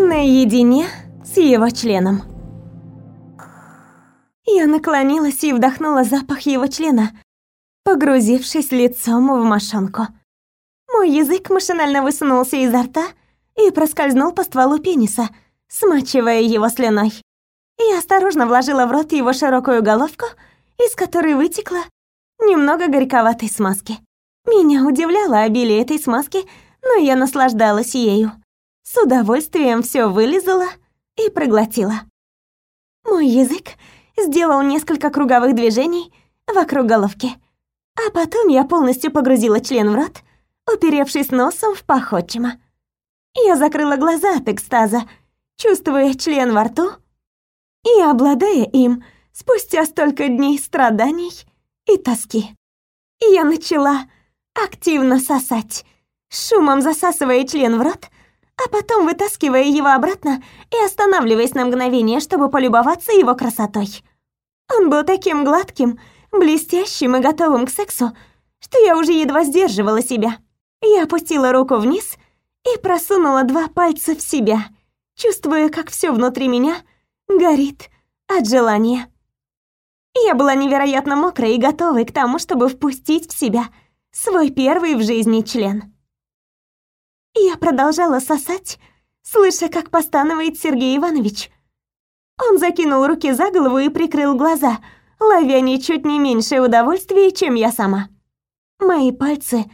Наедине с его членом. Я наклонилась и вдохнула запах его члена, погрузившись лицом в мошонку. Мой язык машинально высунулся изо рта и проскользнул по стволу пениса, смачивая его слюной. Я осторожно вложила в рот его широкую головку, из которой вытекла немного горьковатой смазки. Меня удивляло обилие этой смазки, но я наслаждалась ею. С удовольствием все вылизала и проглотила. Мой язык сделал несколько круговых движений вокруг головки, а потом я полностью погрузила член в рот, уперевшись носом в пах Я закрыла глаза от экстаза, чувствуя член во рту и обладая им спустя столько дней страданий и тоски. Я начала активно сосать, шумом засасывая член в рот, а потом вытаскивая его обратно и останавливаясь на мгновение, чтобы полюбоваться его красотой. Он был таким гладким, блестящим и готовым к сексу, что я уже едва сдерживала себя. Я опустила руку вниз и просунула два пальца в себя, чувствуя, как все внутри меня горит от желания. Я была невероятно мокрая и готовой к тому, чтобы впустить в себя свой первый в жизни член. Я продолжала сосать, слыша, как постанывает Сергей Иванович. Он закинул руки за голову и прикрыл глаза, ловя ничуть не меньшее удовольствие, чем я сама. Мои пальцы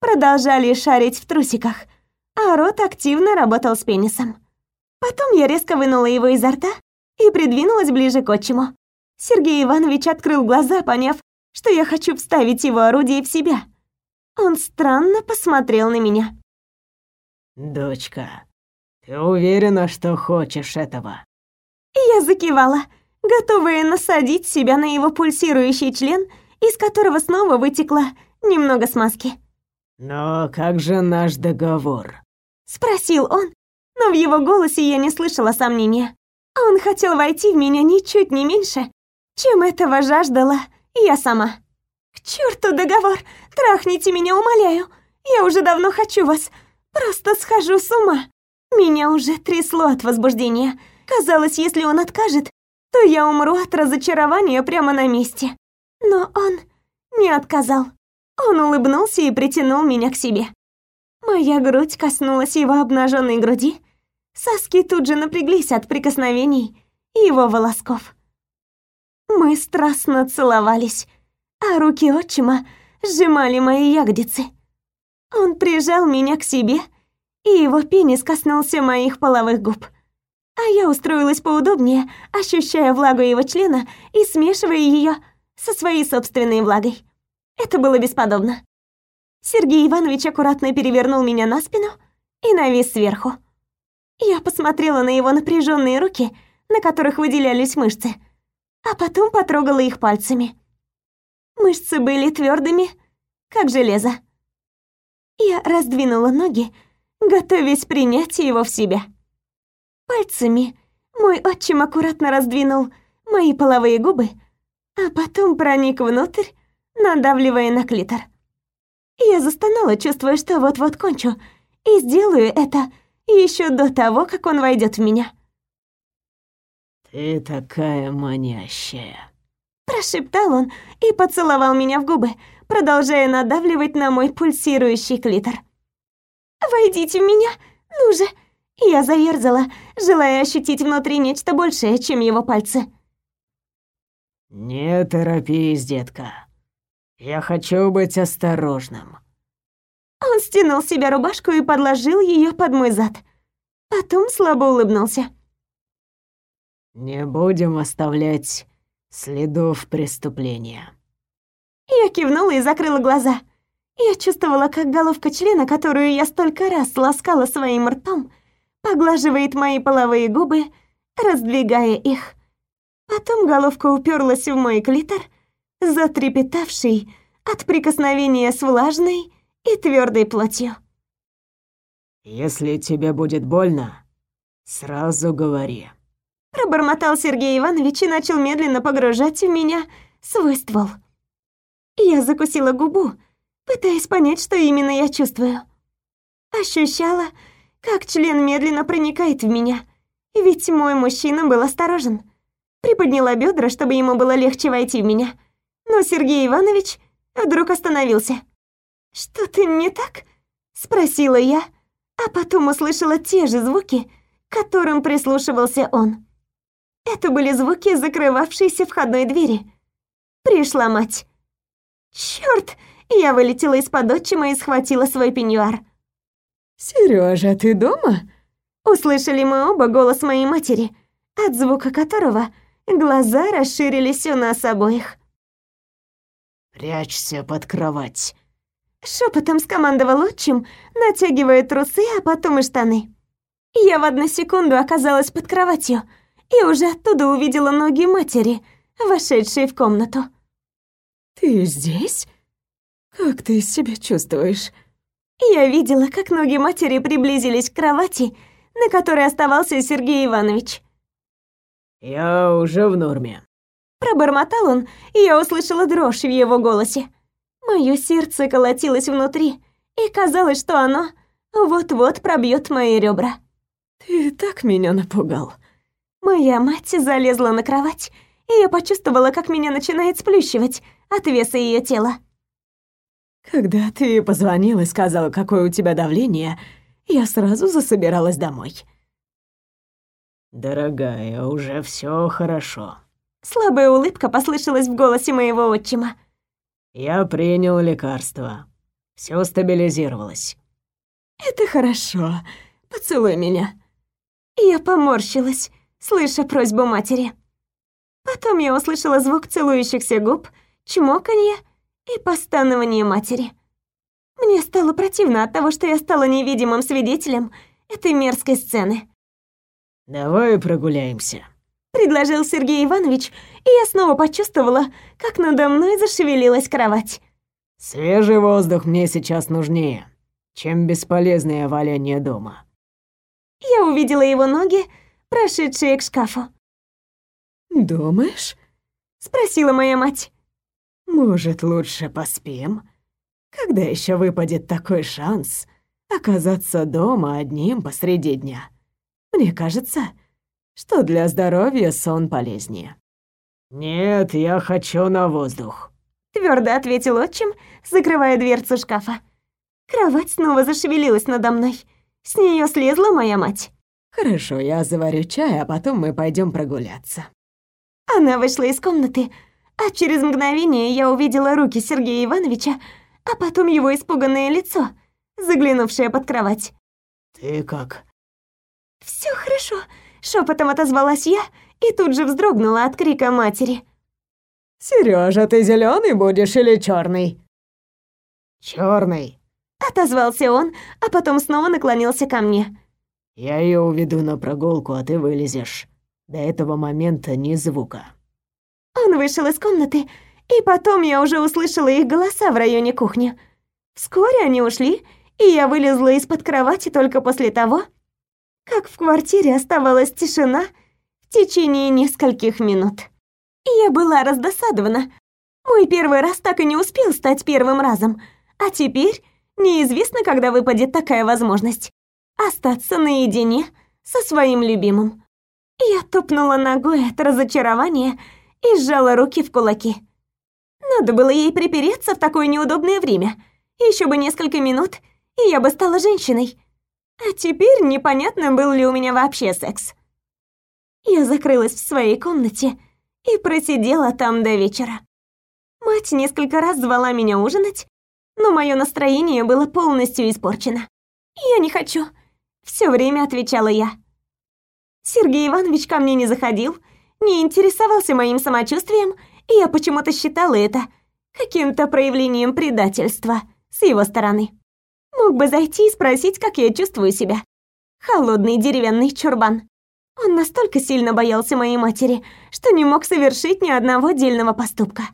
продолжали шарить в трусиках, а рот активно работал с пенисом. Потом я резко вынула его изо рта и придвинулась ближе к отчиму. Сергей Иванович открыл глаза, поняв, что я хочу вставить его орудие в себя. Он странно посмотрел на меня. «Дочка, ты уверена, что хочешь этого?» Я закивала, готовая насадить себя на его пульсирующий член, из которого снова вытекло немного смазки. «Но как же наш договор?» Спросил он, но в его голосе я не слышала сомнения. Он хотел войти в меня ничуть не меньше, чем этого жаждала я сама. «К черту договор! Трахните меня, умоляю! Я уже давно хочу вас! Просто схожу с ума!» Меня уже трясло от возбуждения. Казалось, если он откажет, то я умру от разочарования прямо на месте. Но он не отказал. Он улыбнулся и притянул меня к себе. Моя грудь коснулась его обнаженной груди. Соски тут же напряглись от прикосновений его волосков. Мы страстно целовались, а руки отчима сжимали мои ягодицы. Он прижал меня к себе, и его пенис коснулся моих половых губ. А я устроилась поудобнее, ощущая влагу его члена и смешивая ее со своей собственной влагой. Это было бесподобно. Сергей Иванович аккуратно перевернул меня на спину и навис сверху. Я посмотрела на его напряженные руки, на которых выделялись мышцы, а потом потрогала их пальцами. Мышцы были твердыми, как железо. Я раздвинула ноги, готовясь принять его в себя. Пальцами мой отчим аккуратно раздвинул мои половые губы, а потом проник внутрь, надавливая на клитор. Я застонала, чувствуя, что вот-вот кончу, и сделаю это еще до того, как он войдет в меня. «Ты такая манящая», — прошептал он и поцеловал меня в губы, продолжая надавливать на мой пульсирующий клитор. «Войдите в меня, ну же!» Я заерзала, желая ощутить внутри нечто большее, чем его пальцы. «Не торопись, детка. Я хочу быть осторожным». Он стянул с себя рубашку и подложил ее под мой зад. Потом слабо улыбнулся. «Не будем оставлять следов преступления». Я кивнула и закрыла глаза. Я чувствовала, как головка члена, которую я столько раз ласкала своим ртом, поглаживает мои половые губы, раздвигая их. Потом головка уперлась в мой клитор, затрепетавший от прикосновения с влажной и твердой плотью. «Если тебе будет больно, сразу говори», пробормотал Сергей Иванович и начал медленно погружать в меня свой ствол. Я закусила губу, пытаясь понять, что именно я чувствую. Ощущала, как член медленно проникает в меня. Ведь мой мужчина был осторожен. Приподняла бедра, чтобы ему было легче войти в меня. Но Сергей Иванович вдруг остановился. «Что-то не так?» — спросила я, а потом услышала те же звуки, к которым прислушивался он. Это были звуки закрывавшейся входной двери. Пришла мать. Чёрт! Я вылетела из-под отчима и схватила свой пеньюар. «Серёжа, ты дома?» Услышали мы оба голос моей матери, от звука которого глаза расширились у нас обоих. «Прячься под кровать», Шепотом скомандовал отчим, натягивая трусы, а потом и штаны. Я в одну секунду оказалась под кроватью и уже оттуда увидела ноги матери, вошедшей в комнату. «Ты здесь? Как ты себя чувствуешь?» Я видела, как ноги матери приблизились к кровати, на которой оставался Сергей Иванович. «Я уже в норме», — пробормотал он, и я услышала дрожь в его голосе. Моё сердце колотилось внутри, и казалось, что оно вот-вот пробьёт мои ребра. «Ты так меня напугал». Моя мать залезла на кровать, и я почувствовала, как меня начинает сплющивать от веса её тела. «Когда ты позвонил и сказал, какое у тебя давление, я сразу засобиралась домой». «Дорогая, уже всё хорошо». Слабая улыбка послышалась в голосе моего отчима. Я принял лекарство. Все стабилизировалось. Это хорошо. Поцелуй меня. Я поморщилась, слыша просьбу матери. Потом я услышала звук целующихся губ, чмоканье и постанование матери. Мне стало противно от того, что я стала невидимым свидетелем этой мерзкой сцены. «Давай прогуляемся», предложил Сергей Иванович, и я снова почувствовала, как надо мной зашевелилась кровать. «Свежий воздух мне сейчас нужнее, чем бесполезное валяние дома». Я увидела его ноги, прошедшие к шкафу. «Думаешь?» — спросила моя мать. «Может, лучше поспим? Когда еще выпадет такой шанс оказаться дома одним посреди дня? Мне кажется, что для здоровья сон полезнее. «Нет, я хочу на воздух», — твердо ответил отчим, закрывая дверцу шкафа. Кровать снова зашевелилась надо мной. С нее слезла моя мать. «Хорошо, я заварю чай, а потом мы пойдем прогуляться». Она вышла из комнаты, а через мгновение я увидела руки Сергея Ивановича, а потом его испуганное лицо, заглянувшее под кровать. «Ты как?» Все хорошо», Шепотом отозвалась я и тут же вздрогнула от крика матери. Сережа, ты зеленый будешь или черный? Черный. Отозвался он, а потом снова наклонился ко мне. Я ее уведу на прогулку, а ты вылезешь. До этого момента ни звука. Он вышел из комнаты, и потом я уже услышала их голоса в районе кухни. Вскоре они ушли, и я вылезла из-под кровати только после того, как в квартире оставалась тишина в течение нескольких минут. Я была раздосадована. Мой первый раз так и не успел стать первым разом, а теперь неизвестно, когда выпадет такая возможность остаться наедине со своим любимым. Я топнула ногой от разочарования и сжала руки в кулаки. Надо было ей припереться в такое неудобное время. Еще бы несколько минут, и я бы стала женщиной. А теперь непонятно, был ли у меня вообще секс. Я закрылась в своей комнате и просидела там до вечера. Мать несколько раз звала меня ужинать, но мое настроение было полностью испорчено. «Я не хочу», — все время отвечала я. Сергей Иванович ко мне не заходил, не интересовался моим самочувствием, и я почему-то считала это каким-то проявлением предательства с его стороны. Мог бы зайти и спросить, как я чувствую себя. Холодный деревянный чурбан. Он настолько сильно боялся моей матери, что не мог совершить ни одного дельного поступка.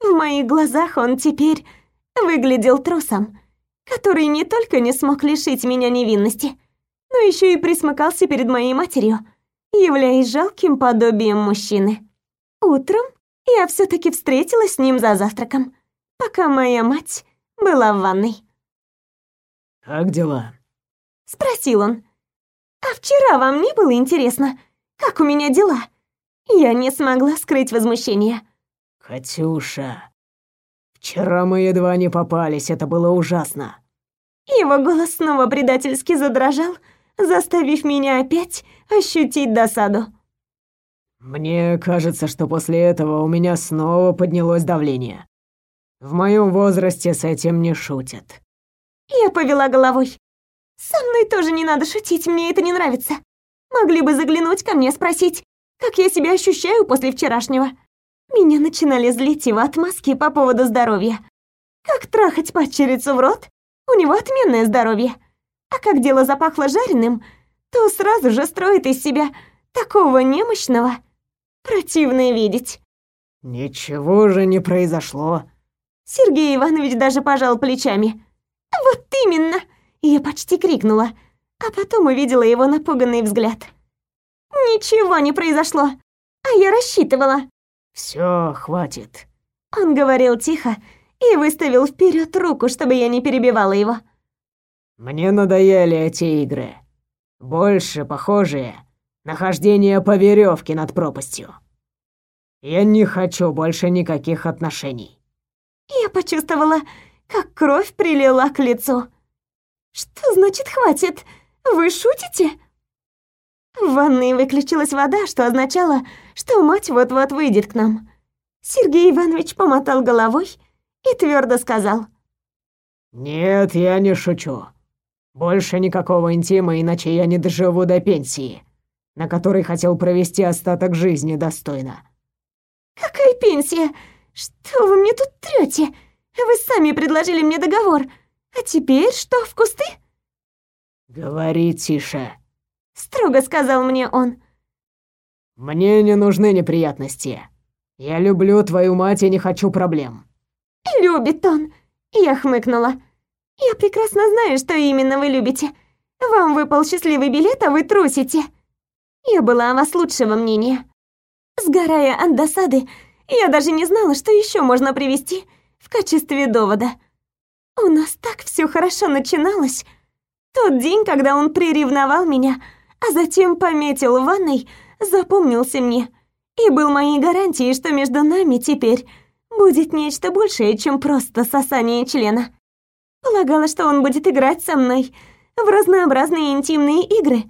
В моих глазах он теперь выглядел трусом, который не только не смог лишить меня невинности, но еще и присмыкался перед моей матерью, являясь жалким подобием мужчины. Утром я все таки встретилась с ним за завтраком, пока моя мать была в ванной. «Как дела?» — спросил он. «А вчера вам не было интересно, как у меня дела?» Я не смогла скрыть возмущение. «Катюша, вчера мы едва не попались, это было ужасно». Его голос снова предательски задрожал, заставив меня опять ощутить досаду. Мне кажется, что после этого у меня снова поднялось давление. В моем возрасте с этим не шутят. Я повела головой. Со мной тоже не надо шутить, мне это не нравится. Могли бы заглянуть ко мне, спросить, как я себя ощущаю после вчерашнего. Меня начинали злить его отмазки по поводу здоровья. Как трахать падчерицу в рот? У него отменное здоровье. А как дело запахло жареным, то сразу же строит из себя такого немощного. Противно видеть. Ничего же не произошло. Сергей Иванович даже пожал плечами. Вот именно. Я почти крикнула, а потом увидела его напуганный взгляд. Ничего не произошло. А я рассчитывала. Все, хватит. Он говорил тихо и выставил вперед руку, чтобы я не перебивала его. Мне надоели эти игры. Больше похожие на хождение по веревке над пропастью. Я не хочу больше никаких отношений. Я почувствовала, как кровь прилила к лицу. Что значит хватит? Вы шутите? В ванной выключилась вода, что означало, что мать вот-вот выйдет к нам. Сергей Иванович помотал головой и твердо сказал. «Нет, я не шучу. Больше никакого интима, иначе я не доживу до пенсии, на которой хотел провести остаток жизни достойно». «Какая пенсия? Что вы мне тут трёте? Вы сами предложили мне договор. А теперь что, в кусты?» «Говори тише», — строго сказал мне он. «Мне не нужны неприятности. Я люблю твою мать и не хочу проблем». «Любит он», — я хмыкнула. «Я прекрасно знаю, что именно вы любите. Вам выпал счастливый билет, а вы трусите. Я была о вас лучшего мнения. Сгорая от досады, я даже не знала, что еще можно привести в качестве довода. У нас так все хорошо начиналось. Тот день, когда он приревновал меня, а затем пометил в ванной, запомнился мне и был моей гарантией, что между нами теперь будет нечто большее, чем просто сосание члена. Полагала, что он будет играть со мной в разнообразные интимные игры,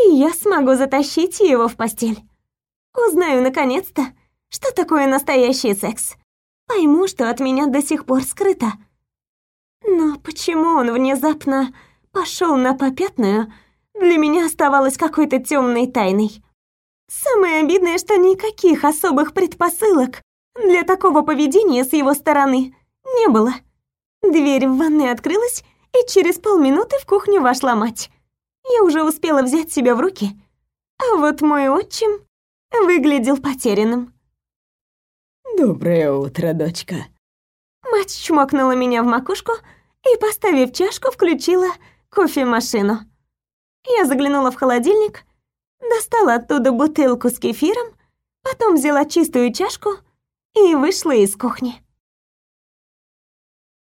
и я смогу затащить его в постель. Узнаю наконец-то, что такое настоящий секс. Пойму, что от меня до сих пор скрыто. Но почему он внезапно пошел на попятную, для меня оставалось какой-то темной тайной. Самое обидное, что никаких особых предпосылок для такого поведения с его стороны не было. Дверь в ванной открылась, и через полминуты в кухню вошла мать. Я уже успела взять себя в руки, а вот мой отчим выглядел потерянным. «Доброе утро, дочка». Мать чмокнула меня в макушку и, поставив чашку, включила кофемашину. Я заглянула в холодильник, достала оттуда бутылку с кефиром, потом взяла чистую чашку и вышла из кухни.